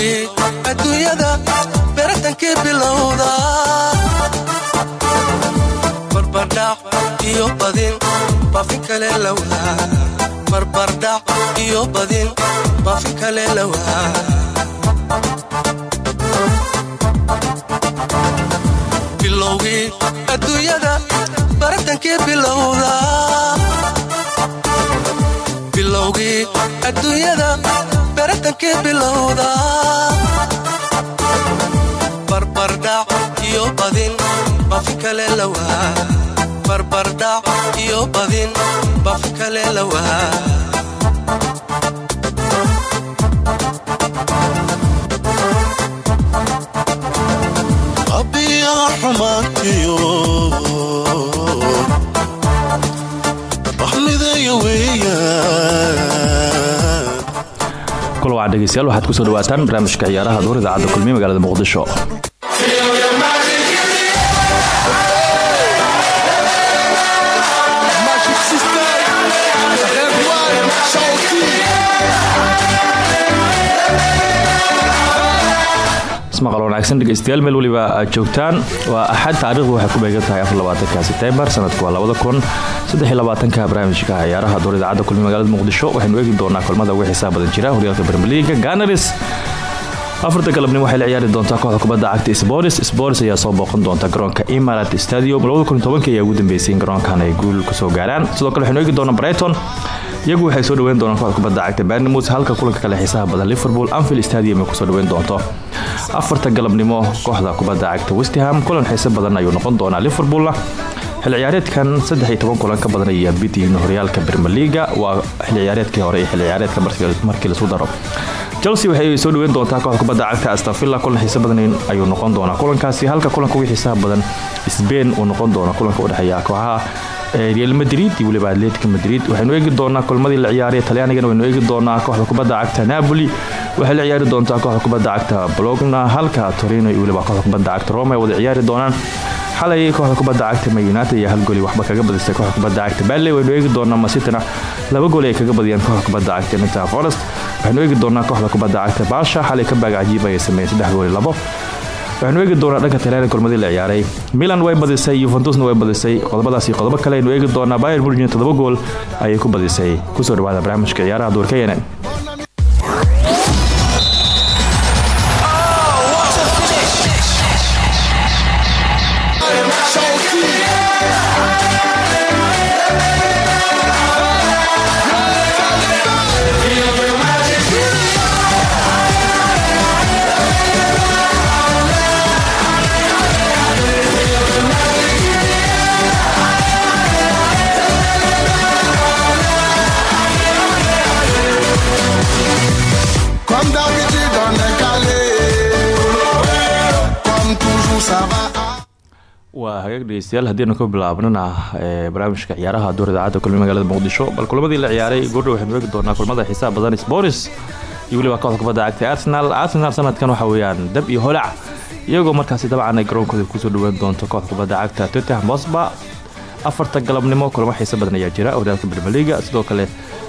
adduunyada beratankii bilowda. Barbardhac iyo badin bafi kale lawaa barbardhac iyo badin bafi kale lawaa bilowgii adduunyada baratankii bilowda. Bilowgii adduunyada baratankii bilowda barbardhac iyo badin bafi kale lawaa barbardhac iyo badin bafi kale lawaa xumaantiyo waxmideeya weeyaan kula wacan dhegeystayaal waxaad ku soo dhawaataan barnaamijka ciyaaraha duur idaacadda kulmiye magaalada muqdisho. Ismaqal wanaagsan dhegeystayaal meel weliba aad joogtaan. Waa axad taariikhdu waxay ku beegan tahay afarlabaatanka sebtembar sanadku waa labada kun saddex labaatanka barnaamijka ciyaaraha idaacadda kulmiye magaalada muqdisho waxaynu eegi doonaa kulmada ugu xiisaha jira horyaalka bermeliga ganaris afarta galabnimo waxay la ciyaari doontaa kooxda kubadda cagta sboris sboris ayaa soo booqan doonta garoonka imarat stadium ayaa ugu dambeysay garoonkan ay guul ka soo gaaraan. Sidoo kale waxaynu eegi doonaa brighton. Iyagu waxay soo dhaweyn doonaan kooxda kubadda cagta barnamouth halka kulanka kale xiisaha badan liverpool anfield stadium ay ku soo dhaweyn doonto. Afarta galabnimo kooxda kubadda cagta westham kulan xiise badan ayuu noqon doonaa liverpoolna xil ciyaareedkan kulan ka badan ayaa bidiin horyaalka bermeliga waa xil ciyaareedkii hore xil ciyaareedka markii lasu daro. Chelsea waxay soo dhaweyn doontaa kooxda kubadda cagta astafilla kulan xiise badan ayuu noqon doonaa. Kulankaasi halka kulanka ugu xiisaha badan sbain uu noqon doona kulanka udhexeeya kooxaha real madrid iyo weliba atletica madrid. Waxaynu eegi doonaa kulmadii la ciyaaray talyaanigana waynu eegi doonaa kooxda kubadda cagta napoli. Waxay la ciyaari doontaa kooxda kubadda cagta bologna. Halka torino iyo weliba kooxda kubadda cagta roma ay wada ciyaari doonaan xalay kooxda kubadda cagta ma united iyo hal gooli waxba kaga badisay kooxda kubadda cagta balle waynu eegi doonaa masitina laba gooli ay kaga badiyeen kooxda kubadda cagta nita forest. Waxaynu eegi doonaa kooxda kubadda cagta baasha xalay ka baag cajiib ayay sameeyeen saddex gooli labo. Waxaynu eegi doonaa dhanka talyaani kulmadii la ciyaaray. Milan way badisay yuventusna way badisay. Qodobadaas iyo kale aynu eegi doonaa bayer murgin toddoba gool ayay ku badisay. Kusoo dhawaada barnaamijka ciyaaraha duurka dhegeystayaal haddiinu ka bilaabnana ee barnaamijka ciyaaraha duur idaacadda kulmiye magaalada muqdisho bal kulamadii la ciyaaray goordhow waxaynu eegi doonaa kulmada xiisaha badan sporis iyo weliba kooxda kubadda cagtay arsenal. Arsenal sanadkan waxa weeyaan dab iyo holac iyagoo markaasi dabcan ay garoonkooda ku soo dhaweyn doonto kooxda kubadda cagta. Tottenham hotspur afarta galabnimo kulamo xiise badan ayaa jira horyaalka bermeliga sidoo kale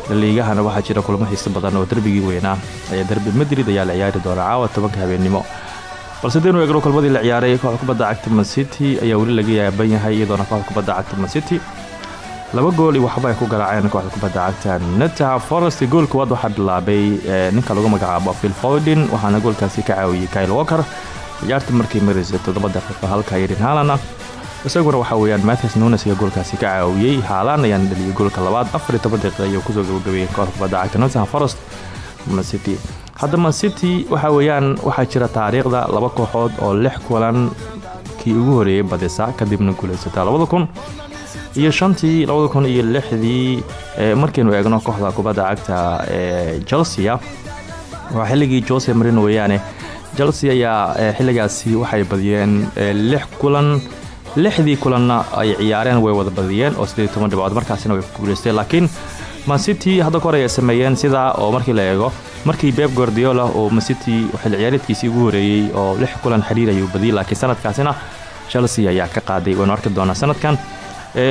laliigahana waxaa jira kulamo xiise badan oo derbigii weynaa. Ayaa derbi madrid ayaa la ciyaari doona caawa tobanka habeennimo balse daynu eegno kulmadii la ciyaaray kooxda kubadda cagta mancity ayaa weli laga yaaban yahay iyadoona kooxda kubadda cagta mancity laba gool iyo waxba ay ku garaaceen kooxda kubadda cagta neta forest. Gool kuwaad waxaa bilaabay ninka lagu magacaabo phil foden waxaana goolkaasi ka caawiyey kyle walker. Ciyaarta markii maraysay toddoba daqiiqo halka irin haalana isaguna waxaa weyaan mathes nunes ayaa goolkaasi ka caawiyey haalaan ayaana dhaliyay goolka labaad afar iyo toban daqiiqa ayuu ku soo kooxda kubadda cagta nottingham forest mancity hadda mancity waxaa weeyaan waxaa jira taariikhda laba kooxood oo lix kulan kii ugu horeeyey badisa kadibna guulaysataa labada kun iyo shantii labada kun iyo lixdii markaynu eegno kooxda kubadda cagta ee chelsea waa xilligii jose marino weeyaane. Chelsea ayaa xilligaasi waxay badiyeen lix kulan lixdii kulanna ay ciyaareen way wada badiyeen oo sideed toban dhibcood. Markaasina way ku guulaysteen laakiin mancity hadda kahor ayay sameeyeen sidaa oo markii la eego markii beb guardiola oo mancity xil ciyaareedkiisii ugu horeeyey oo lix kulan xiriir ayuu badiyey laakiin sanadkaasina chelsea ayaa ka qaaday. Waynu arki doonaa sanadkan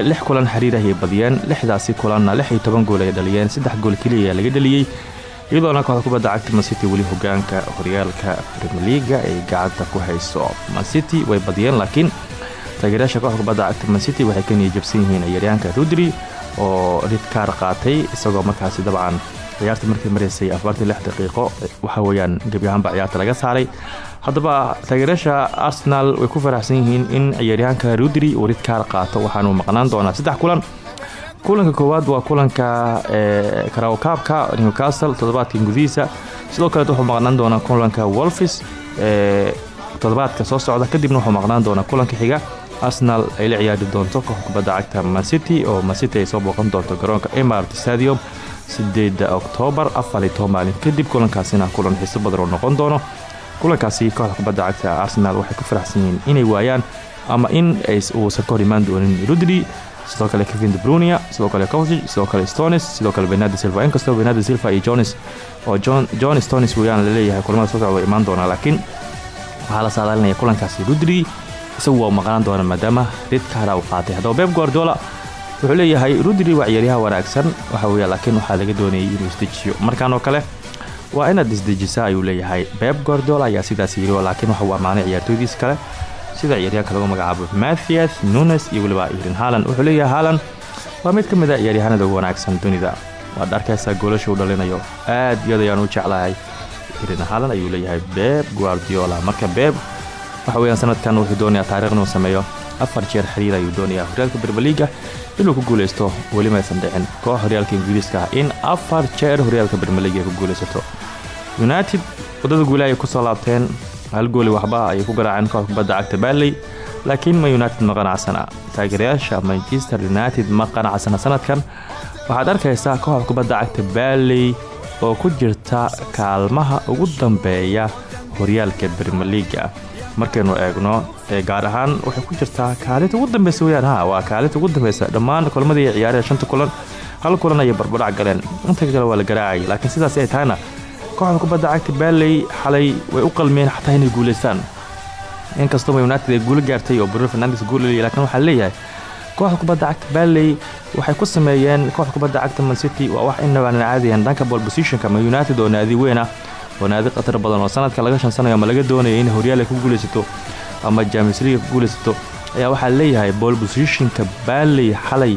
lix kulan xiriir ayay badiyeen lixdaasi kulanna lix iyo toban gool ay dhaliyeen saddex gool keliya laga dheliyey iyadoona kooxda kubadda cagta mancity weli hogaanka horyaalka premier leaga ay gacanta ku hayso. Mancity way badiyeen laakiin taageerayaasha kooxda kubadda cagta mancity waxay ka niyajabsan yihiin ciyaaryahanka rudri oo ridkaar qaatay isagoo markaasi dabcan ciyaarta markii maraysay afartan lix daqiiqo waxa weeyaan gebi ahaanba ciyaarta laga saaray. Haddaba taageerayaasha arsenal way ku faraxsan yihiin in ciyaaryahanka rudri uu ridkaar qaato waxaanuu maqnaan doonaa saddex kulan. Kulanka koowaad waa kulanka karawkaabka newcastle toddobaadkan gudihiisa sidoo kaleet wuxuu maqnaan doonaa kulanka wolfis toddobaadka soo socda kadibna wuxuu maqnaan doonaa kulanka xiga arsenal ay la ciyaari doonto kooxda kubadda cagta mancity oo mancity ay soo booqan doonto garoonka emart stadium sideeda oktoobar afar maalin kadib kulankaasina kulan xiiso badan oo noqon doono. Kulankaasi kooxda cagta arsenal waxay ku faraxsan inay waayaan ama in uusan ka hor imaan doonin rudri sidoo kale kevin debrunia sidoo kale cosig sidoo kale stonis sidoo kale benado silva. Inkastoo benado silva iyo jones oo john stonis weeyaan la leeyahay kulamada soo socda imaan doonaa laakiin waxaa la saadaalinaya kulankaasi rudri isagu waa maqnaan doona maadaama ridkaara uu qaatay. Haddaba beb guardiola wuxuu leeyahay rudri waa ciyaaryaha wanaagsan. Waxa weya laakiin waxaa laga doonayay inuu isdejiyo. Markaan oo kale waa inaad isdejisaa ayuu leeyahay. Beb guardiola ayaa sidaas yiri laakiin waxa uu ammaanay ciyaartooydiis kale sida ciyaaryahanka lagu magacaabo. Mathias nunes iyo weliba irin halan wuxuu leeyahay halan waa mid ka mid a ciyaaryahanada ugu wanaagsan dunida. Waad arkaysaa goolasha uu dhalinayo. Aad iyad ayaan u jeclahay. Irin halan ayuu leeyahay beb guardiola. Marka beb waxa weyaan sanadkan wuxuu doonayaa taarikh inuu sameeyo. Afar jeer xiriir ayuu doonayaa horyaalka bermeliga inuu ku guuleysto weli maysan dhicin. Koox horyaalka ingiriiska ah in afar jeer horyaalka bermeliga ay ku guuleysato. United waddada guulaha ay ku soo laabteen. Hal gooli waxba ayay ku garaaceen koox kubadda cagta barley laakiin ma united ma qanacsana taageerayaasha manchester united ma qanacsana sanadkan waxaad arkaysaa koox kubadda cagta barley oo ku jirta kaalmaha ugu dambeeya horyaalka bermeliga markaynu eegno gaar ahaan waxay ku jirtaa kaalinta ugu dambeysa weyaan ha waa kaalinta ugu dambeysa dhammaan kulamadii ay ciyaareen shanta kulan hal kulan ayay barbadhac galeen. Inta kale waa la garaacayay laakiin sidaas ay tahayna kooxda kubadda cagta barley xalay way u qalmeen xataa inay guulaystaan inkastoo united ay guulo gaartay oo bruno fernandes guulaliya lakiin waxaa leeyahay kooxda kubadda cagta barley waxay ku sameeyeen kooxda kubadda cagta mancity waa wax inabaanan caadiyan dhanka bol positionka ma united oo naadi weyn oo naadi badan oo sanadka laga shansanayo ama laga doonaya in horyaal ku guulaysato ama james liga ku guulaysato ayaa waxaa leeyahay bol positionka barley xalay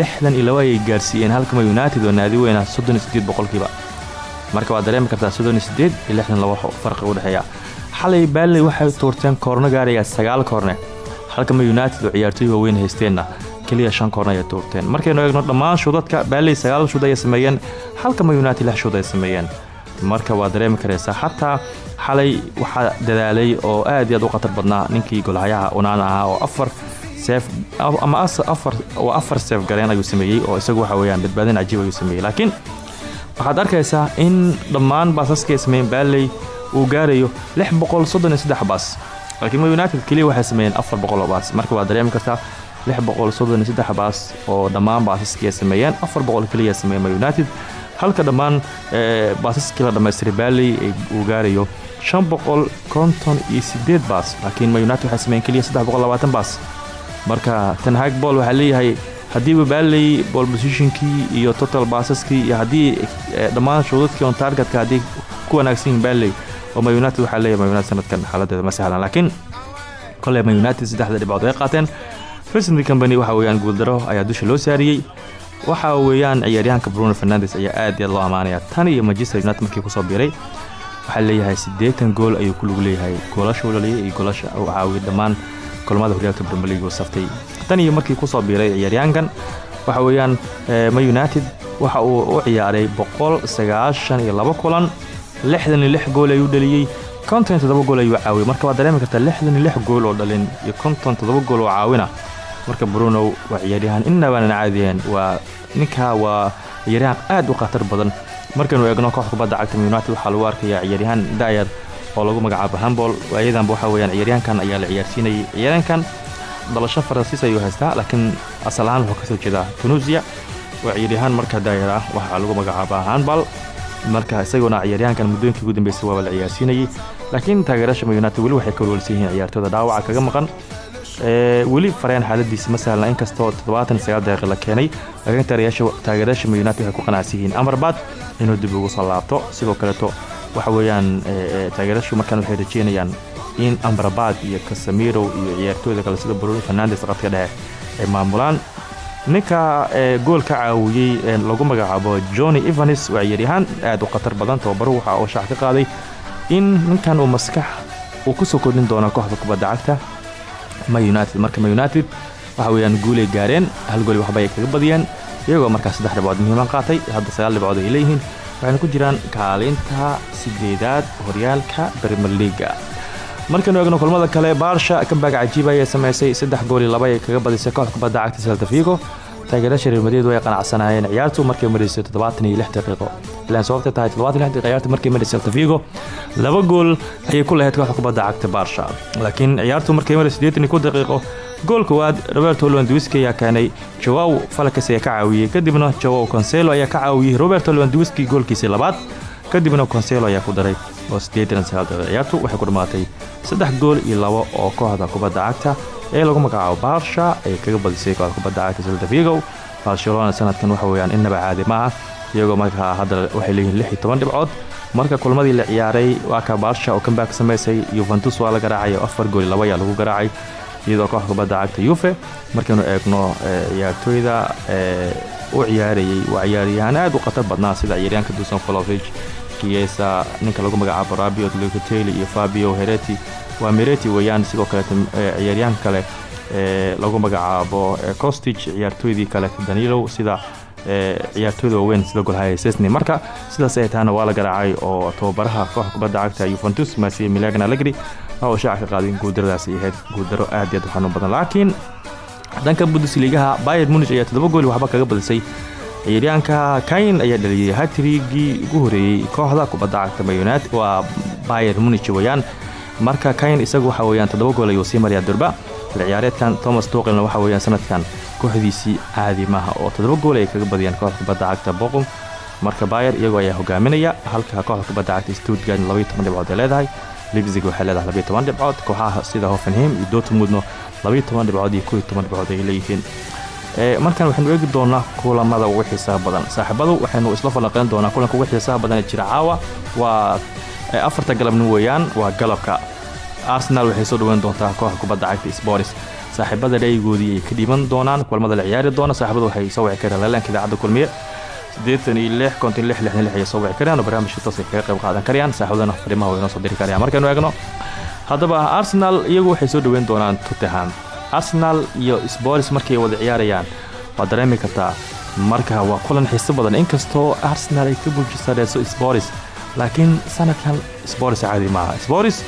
lixdan iyo laba ayay gaarsiiyeen halkama united oo naadi weyn ah soddon iyo marka waad dareemi kartaa soddon iyo lixdan laba farqi u dhexeeya. Xalay barley waxay tuurteen koorno gaaraya sagaal koorne halkama united oo ciyaartooy waaweyn haysteenna keliya shan koorne ayay tuurteen markaynu eegno dhammaan shuudadka barley sagaal shuud ayay sameeyeen halkama united lix shuud sameeyeen marka waad dareemi karaysaa xataa xalay waxaa dadaalay oo aad iyo aad u khatar badnaa ninkii golhayaha unaana ahaa oo afar seef ama afar oo afar seef galeen ayuu sameeyey oo isagu waxa weeyaan badbaadin cajiib ayuu sameeyey. Laakiin waxaad arkaysaa in dhammaan baasaskay sameeyeen barley uu gaarayo lix boqol soddon iyo saddex baas. Laakiin ma united keliya waxay sameeyeen afar boqol oo baas. Marka waad dareemi kartaa lix boqol soddon iyo saddex baas oo dhammaan baasaskii ay sameeyeen afar boqol keliya sameeyeen ma united halka dhammaan baasaskii la dhammaystiray barley uu gaarayo baas laakiin ma united waxay sameeyeen keliya baas. Marka tanhag bol waxaa leeyahay haddiiba barley bol positionkii iyo total baasaskii iyo haddii dhammaan shuudadkii on targetka haddii ku wanaagsan yihiin oo ma united waxaa leeyahay ma united sanadkan xaaladeeda ma sahlan. Laakiin koley ma united saddexda dhibcood ay qaateen. President company waxa weeyaan guuldaro ayaa dusha loo saariyey waxa weeyaan ciyaaryahanka bruno fernandes ayaa aad iyo loo ammaanaya tan iyo manchester united markii ku soo biiray waxaa leeyahay siddeetan gool ayuu ku lug leeyahay. Goolasha u dhaliyay iyo goolasha uu caawiyay dhammaan kulamada horyaalka premier league uu saftay. Tan iyo markii ku soo biiray ciyaaryahankan waxa weeyaan ma united waxa uu u ciyaaray boqol sagaashan iyo laba kulan lixdan iyo lix gool ayuu dhaliyey konton toddoba gool ayuu caawiyay. Marka waad dareemi kartaa lixdan iyo lix gool oo dhalin iyo konton toddoba gool oo caawina marka bruno waa ciyaaryahan inabaanan caadiyeen waa ninkaa waa ciyaaryahan aad u khatar badan. Markaynu eegno koox kubadda cagta united waxaa lagu arkayaa ciyaaryahan dayar oo lagu magacaabo hambol ayadanba waxa weyaan ciyaaryahankan ayaa la ciyaarsiinayay. Ciyaaryahankan dhalasho faransiis ayuu haystaa laakiin asal ahaan wuxuu ka soo jeedaa. Tunuusiya waa ciyaaryahaan marka daayar ah waxaa lagu magacaabaa hanbal marka isaguna ciyaaryahankan muddooyinkii ugu dambeysay la ciyaarsiinayay. Laakiin taageerasha united weli waxay ka walwalsan ciyaartooda dhaawaca kaga maqan weli fareen xaaladiisa ma sahla inkastoo daqiiq la keenay laakiin taageerayaasha united waxay ku qanacsan yihiin amarbaad inuu dib ugu soo laabto sidoo kaleeto waxa weeyaan taageerayaashu markaan waxay rajeynayaan in amrabaad iyo kasamiro iyo ciyaartooyda kale sida bruno fernandes qadka dhexe ay maamulaan. Ninka gool ka caawiyey lagu magacaabo johnny evanes waa ciyaaryahaan aad u khatar badan. Tababaruhu waxa uu shaac ka qaaday in ninkan uu maskax uu ku soo kordhin doono kooxda kubadda cagta united. Marka ma united waxa weeyaan guulay gaareen hal gooli waxba ay kaga badiyeen iyagoo markaa saddex dhibcood muhiiman qaatay hadda sagaal dhibcood ay leeyihiin waxayna ku jiraan kaalinta sideedaad horyaalka bermer liiga markaynu eegno kulmada kale baarsha kambaag cajiib ayay samaysay saddex gooli laba ay kaga badisay koox kubadda cagta saltafigo taageerasha reer madrid way qanacsanaayeen. Ciyaartu markay marisay toddobaatan iyo daqiiqo. Ilaan sababta tahay toddobaatan lix daqiiqo ciyaartu markay marisay saltafigo laba gool ayay ku lahayd kooxda cagta baarsha laakiin ciyaartu markay marisay siddeetan iyo daqiiqo gool koowaad roberto lewandowski ayaa keenay jowaw falakas ayaa ka caawiyey kadibna jowaw conselo ayaa ka caawiyey roberto lewandowski goolkiisii labaad. Kadibna conselo ayaa ku daray oo siddeetan sagaal daqiiqo. Ciyaartu ku dhammaatay saddex gool iyo labo oo kooxda kubadda cagta ee lagu magacaabo baarsha ay kaga badisay kooxda kubadda cagta saltafigo barcelona sanadkan waxa weeyaan innaba caadi ma ah iyagoo markaa hadda waxay leeyihiin lix iyo toban dhibcood. Marka kulmadii la ciyaaray waa ka baarsha oo kambaak samaysay yuventus waa la garaacay oo afar gool iyo laba ayaa lagu garaacay iyadoo kooxda kubadda cagta yuve markaynu eegno ciyaartooyda u ciyaarayey waa ciyaaryahaan aad u khatar badnaa sida ciyaaryahanka dusan folovic kiesa ninka lagu magacaabo rabiot lucoteli iyo fabio hereti waa mereti weeyaan sidoo kaleeta ciyaaryahanka kale lagu magacaabo costich ciyaartooydii kale danilow sida ciyaartooyda waaweyn sida golhaya sesni marka sidaas ay tahana waa la garaacay oo tababaraha kooxda kubadda cagta yuventus masiye milagna allegri waxa uu shaaca ka qaaday in guuldaradaasi ahayd guuldaro aad iyo aad u xanuun badan. Laakiin dhanka bundesligaha bayer munich ayaa toddoba gooli waxba kaga badisay ciyaaryahanka kain ayaa dhaliyey hatrigii ugu horeeyey kooxda kubadda cagta waa bayer munich weeyaan marka kain isagu waxa weeyaan toddoba gool ayuu sii marayaa durba. Ciyaareedkan thomas tuqilna waxa weeyaan sanadkan kooxdiisii caadi maaha oo toddoba gool ay kaga badiyaan kooxda kubadda cagta boqum marka bayer iyagoo ayaa hogaaminaya halka kooxda kubadda cagta stuttgart labaiyo toban dhibcood ay leedahay. Libzig waxay leedahay labaiyo toban dhibcood kooxaha sida hoffenheim iyo dortmundno labaiyo toban dhibcood iyo kow toban dhibcood ay leeyihiin. Markan waxaynu eegi doonaa kulamada ugu xiisaha badan. Saaxiibadu waxaynu isla falanqeyn doonaa kulanka ugu xiisaha badan ee jira caawa waa afarta galabnin weeyaan waa galabka. Arsenal waxay soo dhaweyn doontaa kooxda kubadda cagta sporis saaxiibada ra'yigoodii ay ka dhiiban doonaan kulmada la ciyaari doona saaxiibadu waxay soo wici karaan lalaanka idaacadda kulmiye. Siddeetan iyo lix konton soo wici oo barnaamijka kaga qayb qaadan karayaan saaxiibadana fariimaha way soo diri karayaan. Markaynu eegno haddaba arsenal iyagu waxay soo dhaweyn doonaan tottenham. Arsenal iyo sporis markay wada ciyaarayaan waad dareemi kartaa marka waa kulan xiiso badan. Inkastoo arsenal ay ka buujisareyso sporis laakiin sanadkan sporis caadi maaha. Sporis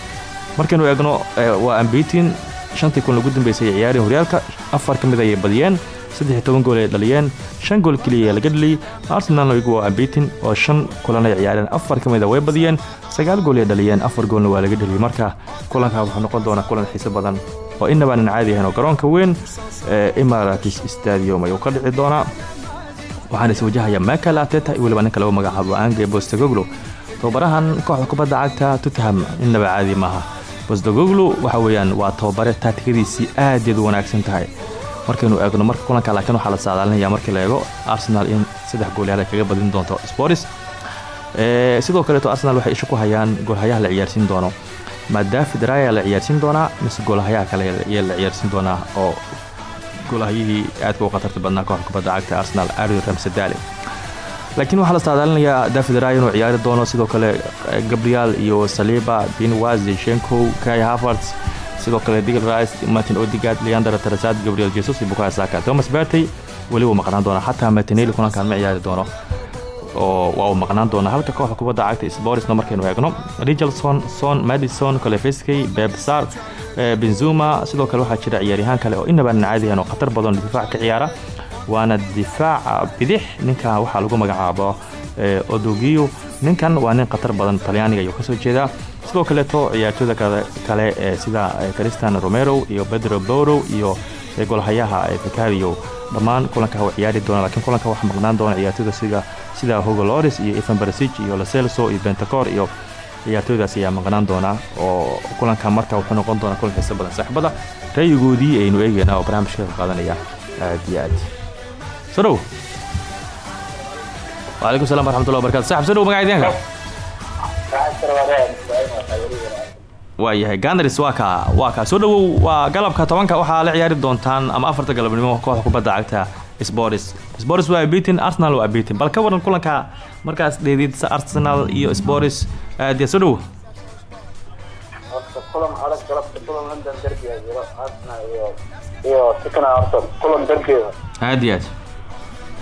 markaynu eegno waa ambitin shantii kun lagu dambeysay ciyaarihii horyaalka afar ka mid badiyeen. Saddex toban gool ay dhaliyeen. Shan gool keliya laga dhaliyey arsenalna iyagu waa ambitin oo shan kulan ay ciyaareen afar ka mid a way badiyeen. Sagaal gool ay dhaliyeen afar goolna waa laga dhaliyey marka kulanka wuxuu noqon doonaa kulan xiiso badan oo inabaanan caadi ahayn oo garoonka weyn ee imaratis stadium ayuu ka dhici doonaa. Waxaana is wajahaya michael ateta iyo weliba ninka lagu magacaabo ange bostagoglo tababarahan kooxda kubadda cagta tottenham. Innaba caadi maaha. Bostagoglu waxa weeyaan waa tababare taatikadiisii aadaed u wanaagsan tahay. Markaynu eegno marka kulanka laakiin waxaa la saadaalinaya markii la arsenal in saddex goolyaal ay kaga badin doonto sporis sidoo kaleeto arsenal waxay isha ku hayaan goolhayaha la ciyaarsiin doono. Ma david raya la ciyaarsiin doonaa mise goolhayaha kale ayaa la ciyaarsiin doonaa oo goolhayihii aadka u khatarta badnaa kooxda kubadda cagta arsenal ari ramsadale laakiin waxaa la saadaalinayaa david raya inuu ciyaari doono sidoo kale gabriel iyo saliba binwaz shenkow kai havertz sidoo kale digl rice martin odigard leander terasad gabriel jesus iyo bukayo saka. Thomas bertey weli wuu maqnaan doonaa. Xataa martinelli kulankan ma ciyaari doono. Oo waa maqnaan doonaa. Halka kooxda kubadda cagta sporisna markaynu eegno. Richardson son madison colefeskey bebsar benzuma sidoo kale waxaa jira ciyaaryahaan kale oo inabaanan caadihan oo khatar badan difaac ka ciyaara waana difaaca bidix. Ninkan waxaa lagu magacaabo odogiyo ninkan waa nin khatar badan talyaaniga ayuu ka soo jeedaa. Sidoo kaleeto ciyaartooyda kale ee sida cristian romero iyo pedro borow iyo golhayaha vicario dhammaan kulanka u ciyaari doona lakiin kulanka waxaa maqnaan doona ciyaartooyda sida hugo loris iyo evan barasij iyo lacelso iyo bentacor iyo ciyaartooydaas ayaa maqnaan doona oo kulanka marka wuxuu noqon doonaa kulan xiiso badan saaxiibada ra'yigoodii aynu eegeynaa oo barnaamijka ka qaadanaya aad iyo aad srow walaykum salam waraxmatullah barkatu wa srow magacaydanka waa yahay ganars waa kaa waa kaa soo dhawow waa galabka tobanka waxaa la ciyaari doontaan ama afarta galabnimo kooxda kubadda cagta sports sports waa beatin arsenal waa beatin bal ka waran kulanka markaas dheedid arsenal iyo sports aad soo dhawo aad iyo aad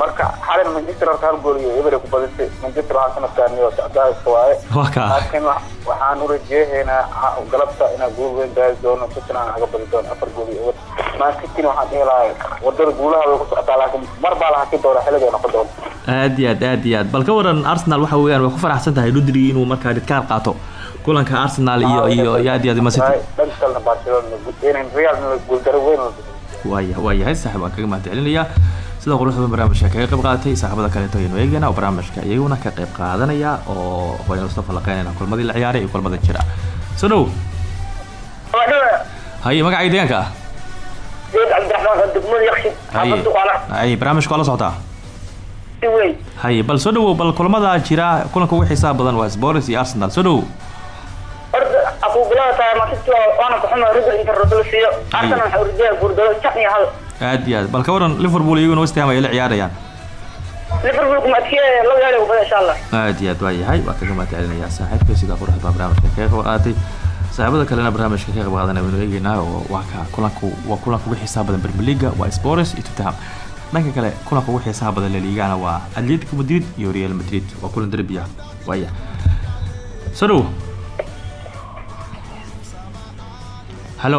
marka xalin manchester horta hal gool iyo ebery ku badisay. Manchester waxaa sanadkaan iyo socdaalka waaye. Laakiin wa- waxaan u rajeehaynaa ha- galabta inaa gool weyn gaari doono tottenham haga badi doono afar gool iyo eber. Man cityn waxaan dhihi lahay waddada guulaha way ku socotaa laakiin mar baa la haki doona xilliga noqon doona aad iyo aad aad iyo aad. Bal ka waran arsenal waxa weeyaan way ku faraxsan tahay ludri inuu markaa dhidkaan qaato. Kulanka arsenal iyo iyo iyo aad iyo aad Man City. dhanka kalena barcelona. Real guuldaro weyn waaya waayahay saaxiib waan kaga mahad sida qurux badan barnaamijka kaga qayb qaadatay saaxiibada kaleeto ayaynu eegayna oo barnaamijka iyaguna ka qayb qaadanaya oo waynu isla falanqeynayna kulmadii la ciyaaray iyo kulmada jira. Soo haye magacaaga deegaanka ah? haye barnaamijka waa la haye bal soo bal kulmada jira kulanka ugu xiisaha badan waa sports iyo arsenal. Soo dhawow horta akubilada tahay aad iyo aad. Bal ka waran liverpool iyaguna westham ay la ciyaarayaan. Aad iyo aad waa yahay. Waa kaga mahad celinayaa saaxiibka sidaa quruxda baa barnaamijka kaeqba aatay saaxiibada kalena barnaamijka ka qeyb qaadana waynu eegeynaa oo waa ka kulanku waa kulanka ugu xiisaha badan bermeliga waa spores iyo tottenham. Dhanka kale kulanka ugu xiisaha badan laliigana waa atletico madrid iyo real madrid. Waa kulan derbi ah. Waaya soo dhawo hallo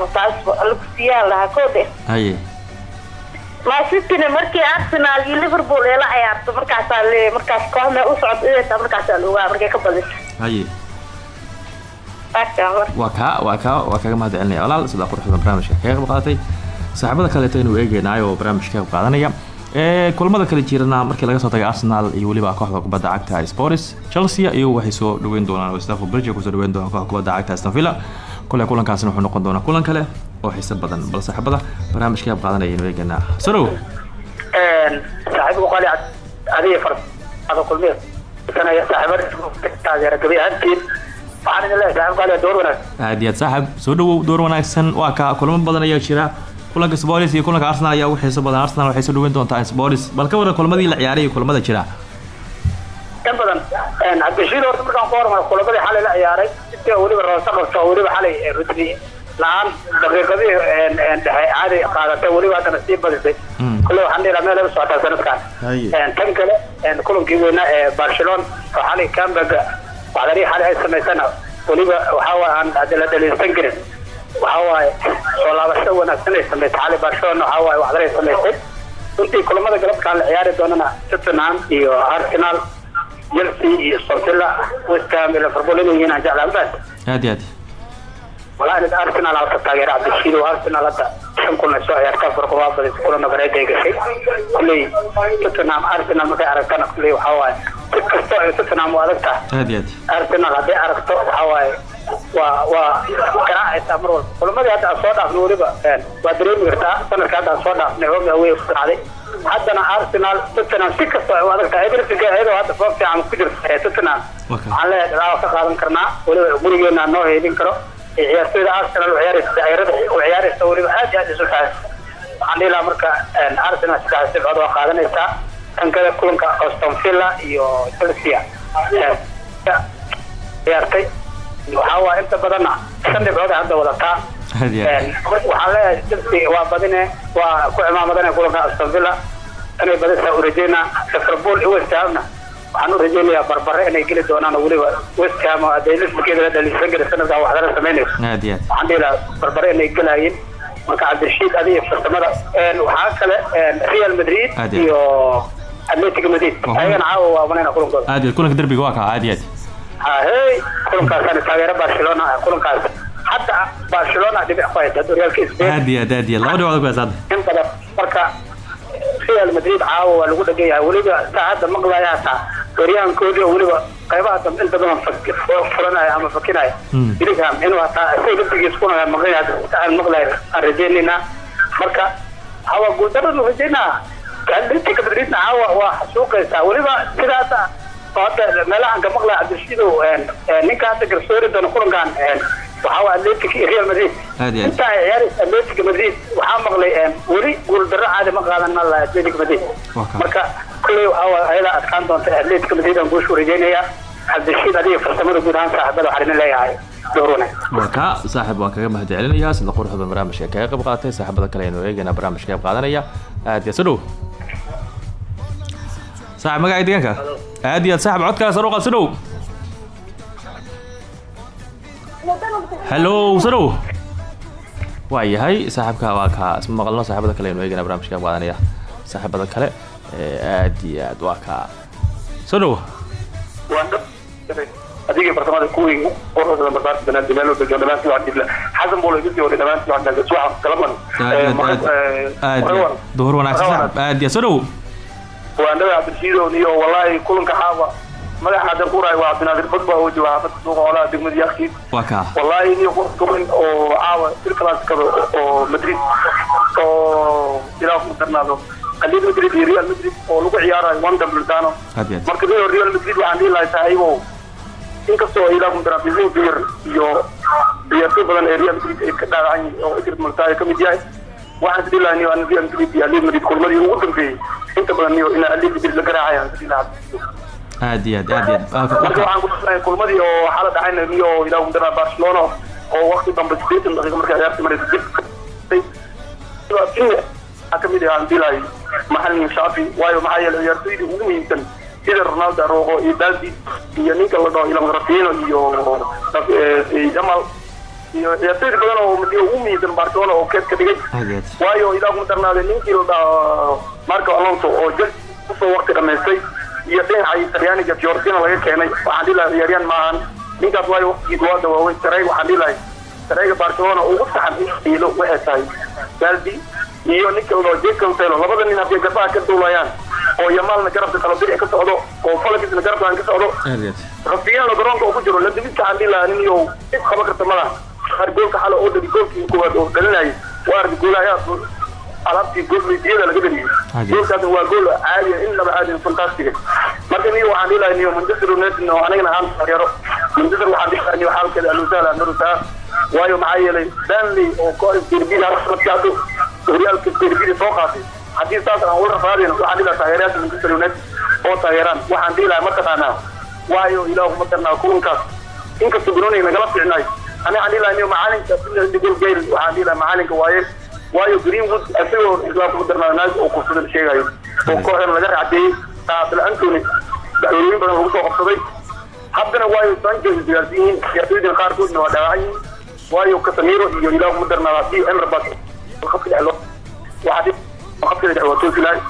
meel united horta meel ma tegaysa hal gool ayaa la wax taas lagusiyaa lahaa koode haye maasitina markii arsenal iyo liverpool ay la ciyaarto markaasaa le markaas kooxda u socod inaytaa markaasaa la ogaa markay ka mar- waa kaa waa kaa waa kaga mahad celinaya walaal sida quruxda barnaamijka kaga qayb qaadatay saaxiibada kaleeto inuu eegeynaayo oo barnaamijka ka qayb qaadanaya kulamada kale jirana markii laga soo tagay arsenal iyo weliba kooxda kubadda cagta sports chelsea iyagu waxay soo dhaweyn doonaan oo stafford bridge ku soo dhaweyn doonaan kooxda kubadda cagta aston villa. Kule kulankaasina wuxuu noqon doonaa kulan kale oo xiiso badan bal saaxiibada barnaamijka ka qayb qaadanaya inuu eegeynaa soo dhow saaxiibku qali adiga far ada kulmiya. Saaxiibada gabi ahaantiin. Waxaan idin leeyahay saaxiibku qali door wanaag. Aad iyo aad saaxib soo dhawow door wanaagsan. Waa ka kulamo badan ayaa jira kulanka sports iyo kulanka arsenal ayaa ugu xiiso badan. Arsenal waxay soo dhaweyn doontaa sports bal ka waran kulamadii la ciyaaray iyo kulamada jira. In badan cabdishiid horta markaan ku hormar kulamadii xalay la ciyaaray intii weliba roose qabto oo weliba xalay rudni la'aan daqiiqadii dhexe caadi qaadatay weliba haddana sii badisay. Mm. kulle waxaan dhihi lahaa meel ay u socotaa sanadkan. Tan kale kulankii weynaa ee barcelona oo xalay camberg waxdalihii xalay ay samaysana weliba waxa waaye aan la dhaliilsan karin waxawaaye soo laabasho wanaagsan ay samaysay cali barshoona waxawaaye waxdar ay samaysay runtii kulamada galabkaa la ciyaari doonana tottenham iyo arsenal chelsea iyo sonsilla westham iyo liverpool inay yihiin aan jeclaa mafaad aad iyo aad. Walaa inad arsenal halka taageera cabdishiid oo arsenal hadda shan kulna soo ciyaartaa farqubaa badis kulana bareeday gashay. Kulley tottenham arsenal markay aragtana kulley waxawaaye si kastoo ay tottenham u adag tahay aad iyo aad. Arsenal hadday aragto waxawaaye waa waa garaacaysaa mar walba kulamadii hadda aan soo dhaafno weliba waa dareemi kartaa sanadka hadda aan soo dhaafnay home away ku dhacday haddana arsenal tottenham si kastoo ay u adagtahay everything iyadoo hadda soo fiican ku jirta ee tottenham. Waxaan leeyahay dhibaato ka qaadan karnaa weliba gurigeena noo heedin karo. Ee ciyaartoyda arsenal ciyaaraysa daa'irada u ciyaaraysa weliba aad iyo aad isu tahay waxaan dhihi lahaa marka arsenal saddex dhibcood waa qaadanaysaa tan kale kulanka aston villa iyo chelsea. Ciyaartay waxaa waa inta badanna shan dhibcood ay hadda wadataa. Waxaan leeyahay chelsea waa badine waa ku cimaamadanaya kulanka aston villa. Inay badisa urajeyna liverpool iyo west hamna waxaan u rajaynayaa barbare inay geli doonaan oo weliba west ham oo hadday lisbakeeda la dhaliisan kara sanadkan waxdana samaynayso waxaan dhihi lahaa barbare inay gelaayeen marka cabdirashiid adiga farsamada. Waxaa kale real madrid iyo atletico madrid. Ayagana caawa waa manayna kulankooda. Aad kulanka derbiga waa kaa aad iyo aad hahey kulankaasani taageero barcelona ah kulankaas. Hadda barcelona dhibic ku haysa horyaalka spain aad iyo aad aad iyo laba dhibcood ku heesa hadda in badan marka real madrid caawa waa lagu dhagan yahay weliba taa hadda maqlaya hataa horyaalkoodii oo weliba qaybaha dambe inta badan furanaya ama fakinaya biligham inuu hataa isaga laftigiisa kuna hadda aan maqlaya aan rajaynaynaa marka hawa guuldaradu rajaynaa atletica madridna caawa waa xasuuqaysaa weliba sida hadda meelahan ka een, een, ninka hadda garsoori doona kulankan een, waxaa atletic iyo real madrid. Aad iyo aad. inta ay ciyaaraysa atletic madrid waxaa maqlay weli guuldarro caadi ma qaadan atletic madrid. Marka kulley waxaa ayadaa adkaan doonta atletic madrid aan guushu rajaynayaa cabdirashiid adiga farsamada guud ahaan saaxiibada waxaan idin leeyahay. Waa kaa saaxiib waan kaga mahad celinayaa sida quruxda barnaamijka kaga qayb qaatay. Saaxiibada kale aynu eegaynaa barnaamijka qayb qaadanaya. Aad iyo soo dhow saaxib magaca deegaanka aad iyo aad saaxib codkaas soo qaad soo dhow hello soo dhow waa yahay saaxiibka waa kaa isma maqalno saaxiibada kale aynu eegaynaa barnaamijka qayb qaadanaya saaxiibada kale aad iyo aad waa kaa dhow adigii farsamada kuwii quruxda masaarta banaanti meel walba jooga dhamaantii waxaan dhibla xasan buu lagu sii waday dhamaantii waxaan dhahday subax kalaman aad duhur wanaagsan aad iyo aad soo dhow waandhada cabdishiidow iyo wallaahi kulanka xaawa madaxa hadan ku raay waa cabdinaadir badba oo jooga xaafadda suuqa yaakhiid waa kaa. Wallaahi niyo kulan oo caawa sil classical oo madrid oo ilaa ku darnaado Real Madrid iyo Real Madrid oo lagu ciyaarayo iyo aad marka niyo Real Madrid waxaan dhihi lahaa saaxiibow inkastoo ilaa ku daraa Bizin Beer iyo ciyaartoy badan ee Real Madrid ay ka dhaawacaan yihiin oo Idris Martay ka mid yahay waxaan is dhihi lahaa niyo aan Real Madrid iyo Real Madrid kulmadii ugu dambeeyey inta badan niyo in Real Madrid la garaacayaan is dhihi lahaa aad iyo aad aad iyo aad marka waxaan ku tusnay kulmadii oo xaalad dhacayna niyo ilaa ku daraa Barcelona oo waqti dambe 80 daqiiqo markay ciyaarta maraysa dib waxaa ka mid ah aan dilahay maxalin shaafi waayo maxaa yeelay ciyaartoydii ugu muhiimsan sida ronaldo rogo iyo baldi iyo ninka la dhaho ilam rafino iyo eh, jamal iyo ciyaartoyda badan oo ugu muhiimsan barcelona oo keed ka dhigay waayo ilaa kuma darnaaday ninkii la dhaho marco alonso oo jel ku soo waqti dhamaystay. Iyo dhinaca talyaaniga fiortina laga keenay. Waxaan dhihi lahay ciyaaryahan maahan. Ninkaas waayo waqtigiisa waa dawaaway sareeg waxaan dhihi lahay barcelona ugu saxan in xiilo waxay tahay. Baldi iyo ninka la telo labada nin haddii garbaha ka duulayaan oo yamaalna garabka kala bidix ka socdo oo falakisna garabkaan ka socdo. Rafiyaanla garoonka ku jiro ladibidka waxaan dhihi lahaa nin iyo karta malaha goolka xale oo dhali goolkii koowaad oo dhalinayay waa arki goolahayaa alaabtii goolmeydiyada laga dhaliyay Caadi. goolkaasna waa gool caadi in laba caadi fantastic marka niyo waxaan dhihi lahaa niyo manchester united oo anigana aan taageero. Manchester waxaan dhihi lahaa niyo xaalkeeda alusaala narutaa waayo maxaa yeelay danley oo sannadkii haddu horyaalka derbida soo qaatay. Haddii saas aan ula rafaadayno waxaan dhihi lahaa taageerayaasha manchester united oo taageeraan. Waxaan dhihi lahaa mataqaanaa waayo ilaah kuma darnaa kulankaas. Inkastoo banooni nagala ficnay ani waxaan dhihi lahaa niyo macalinka digol gayl waxaan dhihi lahaa macalinka waaye waayo greenwood isagoo ilaah kuma darnaa naag oo kufsadan sheegayo oo kooxdan laga racdeeyey taasla antony dacwooyin badan lagu soo qabsaday haddana waayo sanchez diyaarsan yihiin ciyaartooydan qaarkoodna waa dhaawacan yihiin waayo casemiro iyo ilaah kuma darnaa haddii emrabat khadka dhex loo waxaa khadka dhex waa toosi lahay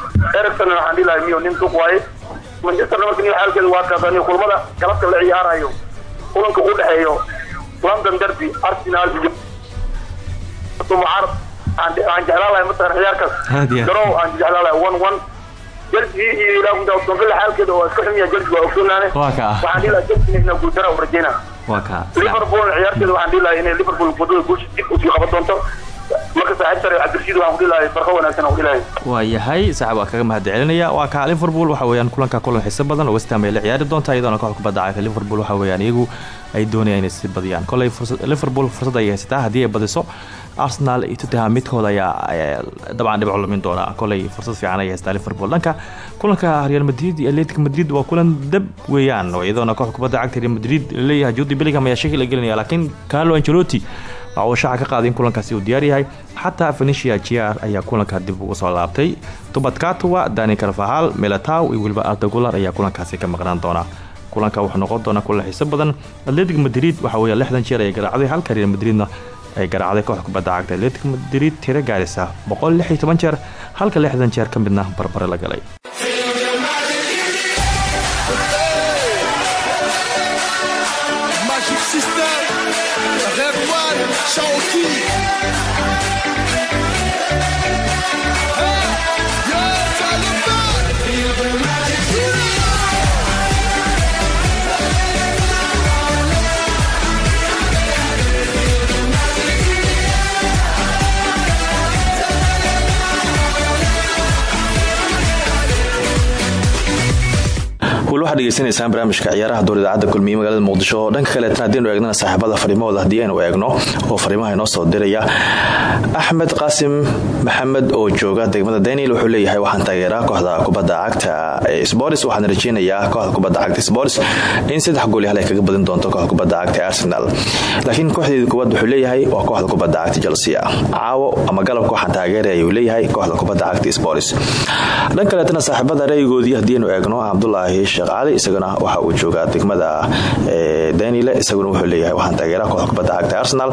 ericson waxaan dhihi lahaa niyo nin duq waaye manchester marka xaalkeeda waa kaasa niyo kulmada galabta la ciyaarayo kulanka u dhexeeyo london derby arsenal iyo aan aan jeclaan lahay mataqan ciyaarkaas garow aan jeclaan lahay one one Chelsea iyo ilaa Aston Villa xaalkeeda waa iska xumiya Chelsea waa kaa. waxaan dhihi lahaa Chelsea inay guuldarra u rajeynaa liverpool ciyaarteeda waxaan dhihi lahaa inay liverpool waddada guusha dib u sii qaban doonto marka saaxiib sare cabdirashiid waxaan ku dhihi lahaa farqo wanaagsan aan ku dhihi lahaa waa yahay saaxib waa kaga mahad celinaya waa kaa liverpool waxa weeyaan kulanka kulan xiiso badan oo west ham ay la ciyaari doonta iyadoona kooxda kubadda cagta liverpool waxa weeyaan iyagu ay doonayaan inay si badiyaan. Fursad liverpool fursad ay haysataa. Haddii ay badiso arsenal iyo tottenham midkood ayaa dabcan dhibco lumin doona. Kolay fursad fiican ay haysataa liverpool. Dhanka kulanka real madrid iyo atletico madrid waa kulan dab weeyaan oo iyadoona kooxda kubadda cagta real madrid la leeyahay jude bellingham ayaa shaki la gelinaya laakiin carlo ancelotti waxa uu shaaca ka qaaday in kulankaasi uu diyaar yahay. Xataa fenicia jr ayaa kulanka dib ugu soo laabtay. Tubadkatuwa dani karfahal melataw iyo weliba ardagular ayaa kulankaasi ka maqnaan doona kulanka wuxuu noqon doonaa kulan xiiso badan. Atletic madrid waxa weeye lixdan jeer ay garaacday halka real madridna ay garaacday kooxda kubadda cagta. Atletic madrid tiro gaaraysa boqol lix iyo toban jeer halka lixdan jeer ka midna la galay waxaad dhegeysanaysaan barnaamijka ciyaaraha door idaacadda kulmiye magaalada muqdisho. Dhanka kaleetana haddiinu eegnana saaxiibada fariimahooda haddii aynu eegno oo fariimaha inoo soo diraya axmed qaasim maxamed oo jooga degmada daniel wuxuu leeyahay waxaan taageeraa kooxda kubadda cagta ee sports. Waxaan rajeynayaa kooxda kubadda cagta sports in saddex gool ay kaga badin doonto kooxda kubadda cagta arsenal. Laakiin kooxdeeda kuwaad wuxuu leeyahay waa kooxda kubadda cagta chelsea caawo ama galabka waxaan taageeraya ayuu leeyahay kooxda kubadda cagta sports. Dhan kaleetana saaxiibada ra'yigoodii haddiinu eegno cabdulaahi sheekh cali isaguna waxa uu joogaa degmada danile isaguna wuxuu leeyahay waxaan taageeraha kooxda kubadda cagta arsenal.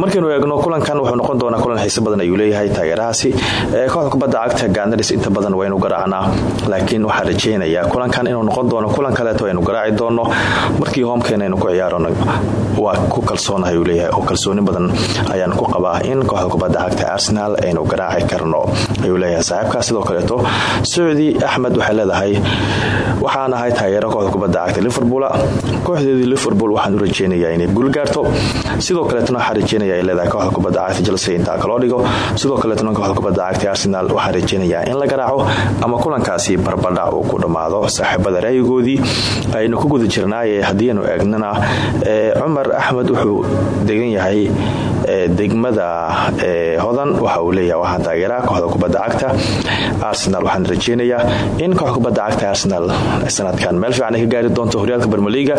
Markaynu eegno kulankan wuxuu noqon doonaa kulan xiiso badan ayuu leeyahay taageerahaasi kooxda kubadda cagta gaanaris inta badan waynu garaacnaa laakiin waxaan rajeynayaa kulankan inuu noqon doono kulan kaleeto aynu garaaci doono. Markii hoomkeena aynu ku ciyaarano waa ku kalsoonahay uu leeyahay oo kalsooni badan ayaan ku qabaa in kooxda kubadda cagta arsenal aynu garaaci karno ayuu leeyahay. Saaxiibkaas sidoo kaleeto sacuudi axmed waxay leedahay waxaan ahay taageero kooxda kubadda cagta liverpool kooxdeedii liverpool waxaan u rajeynayaa inay guul gaarto. Sidoo kaleetna waxaan rajeynaya ay leedahay kooxda kubadda cagta chelsea intaa kaloo dhigo. Sidoo kaleetna kooxda kubadda cagta arsenal waxaan rajeynayaa in la garaaco ama kulankaasi barbadhac uu ku dhammaado saaxiibada ra'yigoodii aynu ku guda jirnaaye haddii aynu eegnana cumar axmed wuxuu degan yahay degmada hodan. Waxa uu leeyahay waxaan taageeraa kooxda kubadda cagta arsenal. Waxaan rajeynayaa in kooxda kubadda cagta arsenal sanadkan meel fiican ay gaari doonto horyaalka bermaliga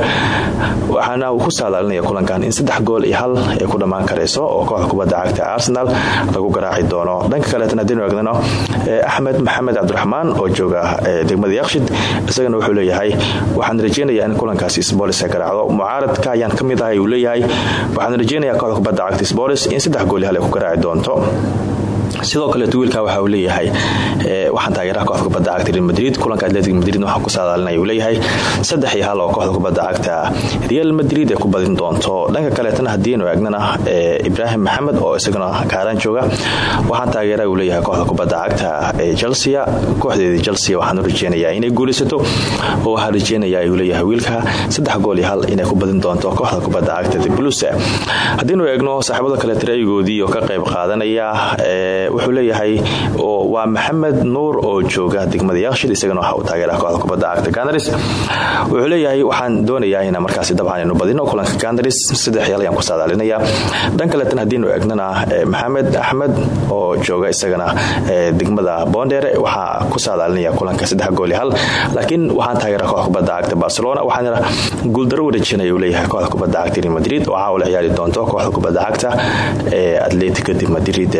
waxaana uu ku saadaalinaya kulankan in saddex gool iyo hal ay ku dhammaan karayso oo kooxda kubadda cagta arsenal lagu garaaci doono. Dhanka kaleetana haddiinu eegnano axmed maxamed cabdiraxmaan oo jooga degmada yakshid isagana wuxuu leeyahay waxaan rajeynayaa in kulankaasi sbolis ay garaacdo mucaaradka ayaan ka ahay uu leeyahay. Waxaan rajeynayaa kooxda kubadda cagta sbolis in saddex gool iyo hal ay ku garaaci doonto sidoo kaleeto wiilka waxa uu leeyahay waxaan taageeraha kooxda kubadda cagta real madrid. Kulanka atletic madrid waxaa ku saadaalinaya uu leeyahay saddex iyo hal oo kooxda kubadda cagta real madrid ay ku badin doonto. Dhanka kaleetana haddiinu eegnana ibraahim maxamed oo isaguna kaaraan jooga waxaan taageeraha uu leeyahay kooxda kubadda cagta chelsea. Kooxdeedii chelsea waxaan rajeynayaa inay guulaysato oo waxaan rajeynayaa uu leeyahay wiilka saddex gool iyo hal inay ku badin doonto kooxda kubadda cagta the blues. Haddiinu eegno saaxiibada kaleeta ra'yigoodii oo ka qayb qaadanaya wuxuu leeyahay waa maxamed nuur oo jooga degmada yakshid isagana waxa uu taageeraha kooxda kubadda cagta ganaris wuxuu leeyahay waxaan doonayaa ina markaasi dabcan aynu badino kulanka ganaris saddex yaal ayaan ku saadaalinaya. Dhan kaleetan haddiinu eegnana maxamed axmed oo jooga isagana degmada boondheere waxaa ku saadaalinaya kulanka saddex gool hal. Laakiin waxaan taageeraha kooxda kubadda cagta barcelona waxaana guuldaro wareejinaya uu leeyahay kooxda kubadda cagta real madrid. Waxaa uu la ciyaari doonto kooxda kubadda cagta ee atletico de madrid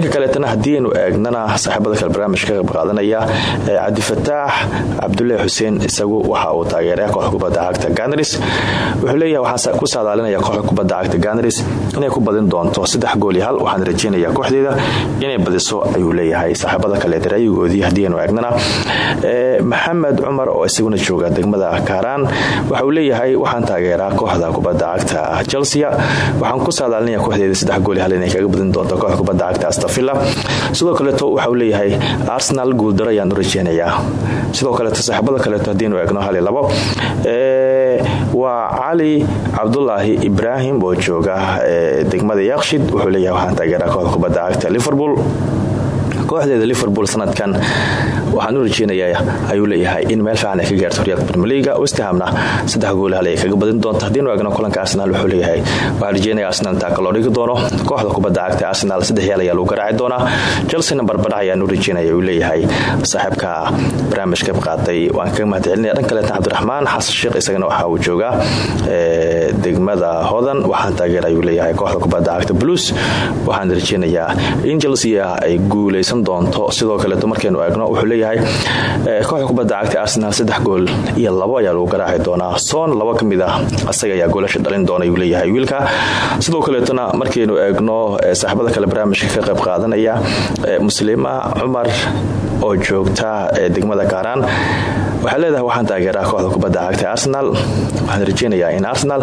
dhanka kaleetana haddii aynu eegnana saaxiibada kale barnaamij ka qayb qaadanaya cabdifataax cabdulaahi xuseen isagu waxa uu taageeraya kooxda kubadda cagta ganaris wuxuu leeyahay waxaan ku saadaalinaya kooxda kubadda cagta ganaris inay ku badin doonto saddex gool iyo hal waxaan rajeynayaa kooxdeeda inay badiso ayuu leeyahay saaxiibada kaleeta ra'yigoodii haddii aynu eegnana. Maxamed cumar oo isaguna jooga degmada kaaraan waxa uu leeyahay waxaan taageeraa kooxda kubadda cagta chelsea waxaan ku saadaalinaya kooxdeeda saddex gool iyo hal inay kaga badin doonto kooxda kubadda cagta astafila sidoo kaleeto waxa uu leeyahay arsenal guuldaro ayaan u rajeynayaa. Sidoo kaleeto saaxiibada kaleeto haddiinu eegno hal iyo labo. Waa cali cabdulaahi ibraahim oo jooga degmada yakshid wuxuu leeyahay waxaan taageeraa kooxda kubadda cagta liverpool kooxdeeda liverpool sanadkan waxaan u rajeynayaa ayuu leeyahay in meel fiican ay ka gaarto horyaalka brmeliga westhamna saddex gool hal kaga badin doonto. Haddiinu eegno kulanka arsenal wuxuu leeyahay waxaa rajeynaya arsenal taaka loo dhigi doono. Kooxda kubadda cagta arsenal saddex yaal ayaa lagu garaaci doonaa chelsena barbadhac ayaan u rajeynaya uu leeyahay saaxiibka barnaamij qayb qaatay waan kaga mahad celinaya dhan cabdiraxmaan xasan sheekh isagana waxa uu joogaa degmada hodan waxaan taageer ayuu leeyahay kooxda kubadda cagta blues. Waxaan rajeynayaa in chelsea ay guuleysan doonto. Sidoo kaleeto markaynu eegno wuxuu leeyahay kooxda kubadda cagta arsenal saddex gool iyo labo ayaa lagu garaaci doonaa. Soon labo ka mid ah asaga ayaa goolasha dhalin doona ayuu leeyahay wiilka. Sidoo kaleetona markaynu eegno saaxiibada kale barnaamijka ka qayb qaadanaya muslima cumar oo joogta degmada kaaraan waxay leedahay waxaan taageeraa kooxda kubadda cagta arsenal. Waxaan rajeynayaa in arsenal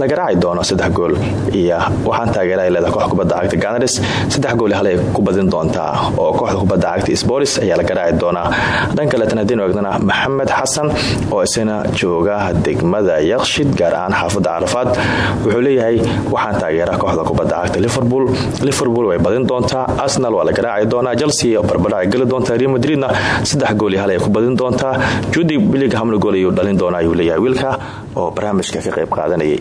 la garaaci doono saddex gool iyo waxaan taageera leedahay kooxda kubadda cagta ganars saddex gool hal ay ku badin doontaa oo kooxda kubadda cagta sporis ayaa la garaaci doonaa dhan kaleetan haddiinu eegnana maxamed xasan oo isna jooga degmada yakshid gaar ahaan xaafadda carafaad wuxuu leeyahay waxaan taageeraa kooxda kubadda cagta liverpool. Liverpool way badin doontaa arsenal waa la garaaci doonaa chelsea barbadha ay geli doontaa real madridna. Saddex gool hal ay ku badin doontaa judi bilig hamle gool ayuu dhalin doonaa ayuu leeyahay. Wiilka oo barnaamijka ka qayb qaadanayay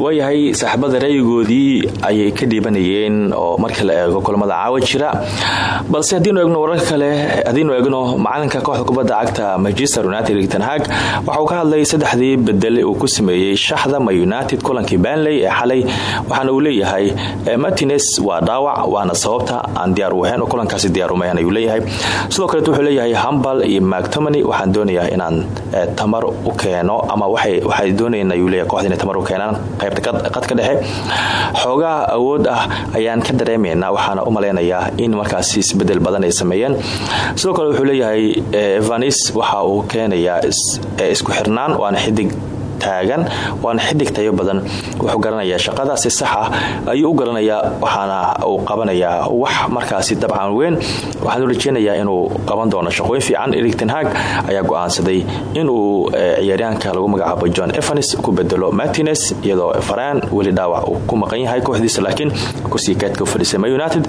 waayahay saaxiibada ra'yigoodii ayay ka dhiibanayeen oo marka la eego kulamada caawa jira. Balse haddiinu eegno wararka kale haddiinu eegno macalinka kooxda kubadda cagta manchester united rigtenhag waxa uu ka hadlay saddexdii bedel uu ku sameeyey shaxda ma united kulankii banley ee xalay waxaana uu leeyahay martines waa dhaawac waana sababta aan diyaar u ahayn oo kulankaasi diyaar umahan ayuu leeyahay. Sidoo kaleet wuxuu leeyahay hambal iyo mactomany waxaan doonayaa inaan tamar u keeno ama waxay doonayeen ayuu leeyahay kooxda inay tamar u keenaan qaybta qadka dhexe. Xoogaa awood ah ayaan ka dareemaynaa waxaana u malaynayaa in markaasi isbeddel badan ay sameeyeen. Sidoo kale wuxuu leeyahay evanis waxa uu keenayaa isku xirnaan waana xidig taagan waana xidig tayo badan. Wuxuu garanayaa shaqada sax ah ayuu u garanayaa waxaana uu qabanayaa wax markaasi dabcan weyn. Waxaan u inuu qaban doono shaqooyin fiican. Erigtenhag ayaa go'aansaday inuu ciyaaryaanka lagu magacaabo john evans ku bedelo martines iyadoo faran weli dhaawac uu ku maqan yahay kooxdiisa. Laakiin kursiga kaadka u fadhiisay ma united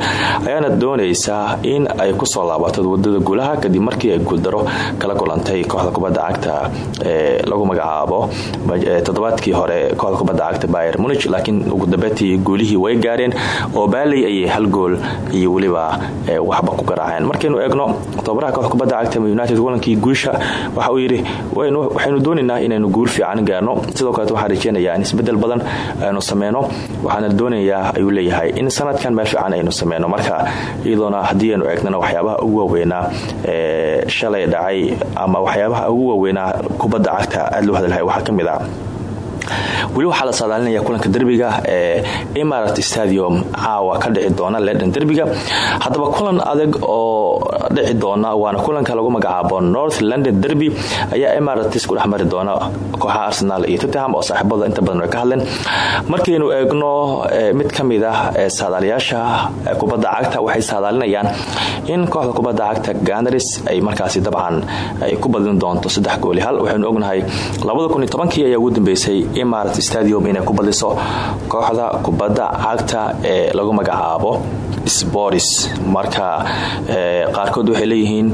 ayaana doonaysaa in ay ku soo laabato waddada guulaha kadib markii ay guuldaro kala kulantay kooxda kubadda cagta ee lagu magacaabo toddobaadkii hore kooxda kubadda cagta bayer munich laakiin ugu dambeetii guulihii way gaareen. Oo baaley ayay hal gool iyo weliba waxba ku garaaceen. Markaynu eegno tobabaraha kooxda kubadda cagta united kulankii guusha waxa uu yidhi waxaynu doonaynaa inaynu guul fiican gaarno. Sidoo kaleet waxaan rajeynayaa in isbeddel badan aynu sameyno waxaana doonayaa ayuu leeyahay in sanadkan meel fiican aynu sameyno marka iyadoona haddii aynu eegnana waxyaabaha ugu waaweynaa ee shalay dhacay ama waxyaabaha ugu waaweynaa kubadda cagta aad loo hadalhay waxaa ka mid ah weli waxaa la saadaalinaya kulanka derbiga ee imarat stadium. Caawa ka dhici doona leden derbiga. Haddaba kulan adag oo dhici doona waana kulanka lagu magacaabo north london derby ayaa emaratis ku dhexmari doona kooxaha arsenal iyo tottenham oo saaxiibada inta badan ay ka hadleen. Markaynu eegno mid ka mid ah saadaalayaasha kubadda cagta waxay saadaalinayaan in kooxda kubadda cagta ganaris ay markaasi dabcan ay ku badin doonto saddex gooli hal. Waxaynu ognahay kii ayaa ugu dambeysay imarat stadium inay ku badiso kooxda kubadda cagta ee lagu magacaabo sports. Marka qaarkood waxay leeyihiin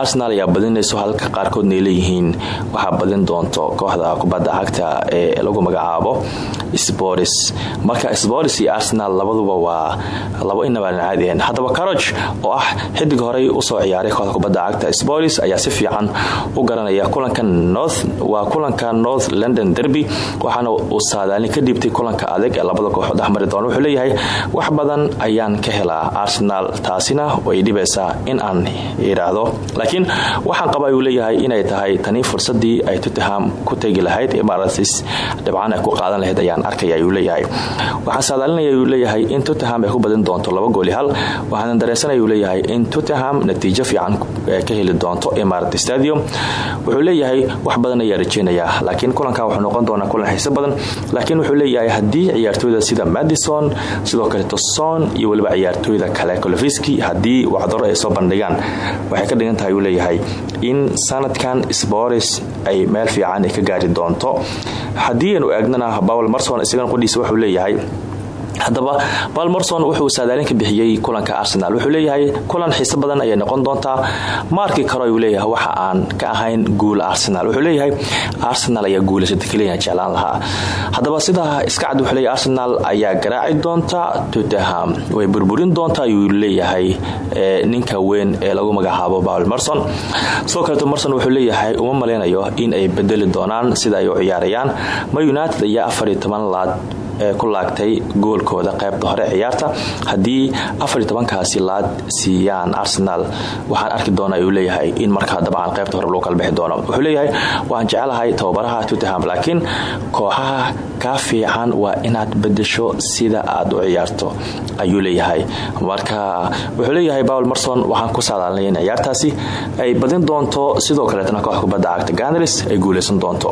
arsenal ayaa badinayso halka qaarkoodna ay leeyihiin waxaa badin doonto kooxda kubadda cagta ee lagu magacaabo sports. Marka sports iyo arsenal labaduba waa labo inabaan caadieen haddaba carog oo ah xidig horey u soo ciyaaray kooxda kubadda cagta sports ayaa si fiican u garanaya kulanka north waa kulanka north london derby waxaana uu saadaalin ka dhiibtay kulanka adag ee labada kooxood. Dhexmari doona wuxuu leeyahay wax badan ayaan ka helaa arsenal taasina way dhibaysaa in aan yidhaahdo laakiin waxaan qaba ayuu leeyahay inay tahay tani fursadii ay tottenham ku tegi lahayd emarates dhibcaan ay ku qaadan lahayd ayaan arkaya ayuu leeyahay. Waxaan saadaalinaya ayuu leeyahay in tottenham ay ku badin doonto laba gooli hal. Waxaana dareensanaya ayuu leeyahay in tottenham natiijo fiican ka heli doonto emarat stadium. Wuxuu leeyahay wax badan ayaa rajeynayaa laakiin kulanka wuxuu noqon doonaa kulan xiiso badan. Laakiin wuxuu leeyahay haddii ciyaartooyda sida madison sidoo kale toson iyo weliba ciyaartooyda kale colofiski haddii wacdaro ay soo bandhigaan waxay ka dhigan tahay uu leeyahay in sanadkan spors ay meel fiican ka gaari doonto. Haddii aynu eegnana pawl marson isagana qudhiisa wuxuu leeyahay haddaba balmerson wuxuu saadaalin ka bixiyey kulanka arsenal. Wuxuu leeyahay kulan xiise badan ayay noqon doontaa. Maarki karo ayuu leeyahay waxa aan ka ahayn guula arsenal. Wuxuu leeyahay arsenal ayaa guulasata keliya jeclaan lahaa. Haddaba sidaa iska cad wuxuu leeyahay arsenal ayaa garaaci doonta tottenham way burburin doonta ayuu leeyahay ninka weyn ee lagu magacaabo paul merson sidoo kaleeto merson wuxuu leeyahay uma maleynayo in ay bedeli doonaan sida ay u ciyaarayaan. Ma united ayaa afar iyo toban laad ku laagtay goolkooda qaybta hore ciyaarta. Haddii afar tobankaasi laad siiyaan arsenal waxaan arki doona ayuu leeyahay in markaa dabcan qaybta hore lagu kala doono. Wuxuu leeyahay waan jecelahay tababaraha tottenham laakiin kooxaha kaa fiican waa inaad bedesho sida aad u ciyaarto ayuu leeyahay. Marka wuxuu leeyahay paul marson waxaan ku saadaalinay in ciyaartaasi. Ay badin doonto sidoo kaleetna koox kubadda cagta ganris ay guuleysan doonto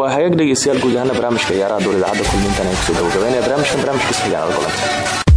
waa hagaag dhegeystayaal guud ahaana barnaamijka ciyaaraha dowr idaacadda kulmiintan ay ku soo gabagabeynaya barnaamijkan barnaamijkiisa xigaan ad kulanta